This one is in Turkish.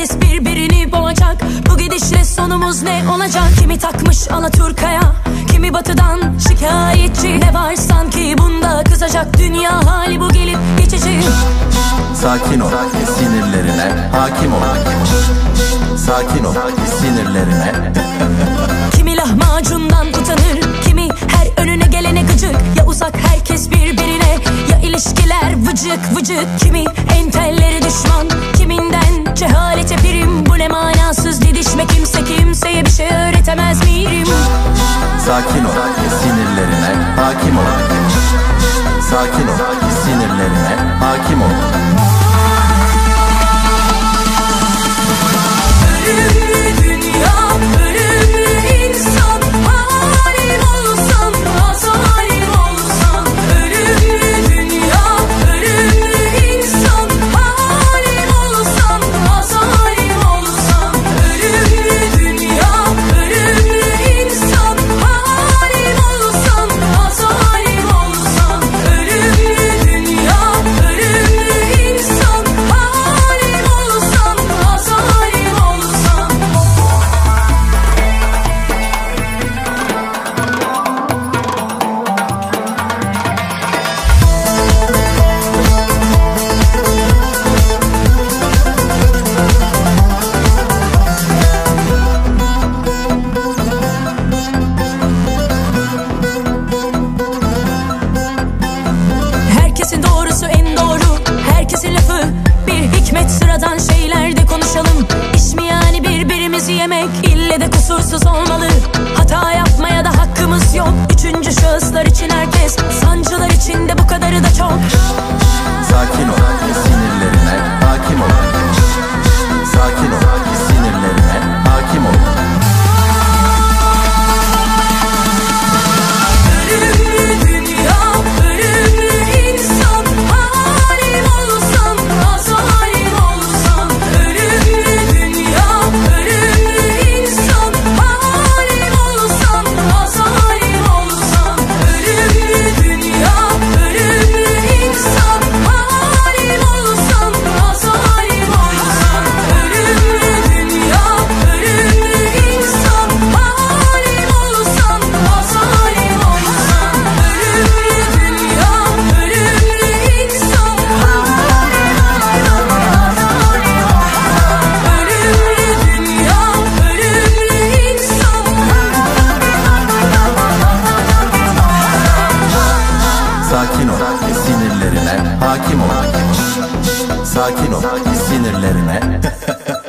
herkes birbirini boğacak. Bu gidişle sonumuz ne olacak? Kimi takmış Alaturka'ya? Kimi batıdan şikayetçi? Ne var sanki bunda? Kızacak Dünya hali bu gelip geçici. Sakin ol sinirlerine hakim ol. Sakin ol sinirlerine. Kimi lahmacundan utanır Kimi her önüne gelene gıcık. Ya uzak herkes birbirine Ya ilişkiler vıcık vıcık. Kimi entelleri düşman Sıradan şeylerde konuşalım. İş mi yani birbirimizi yemek? İlle de kusursuz olmalı. Hata yapmaya da hakkımız yok. Üçüncü şahıslar için herkes Sancılar içinde. Bu kadarı da çok Sakin ol. Sinirlerine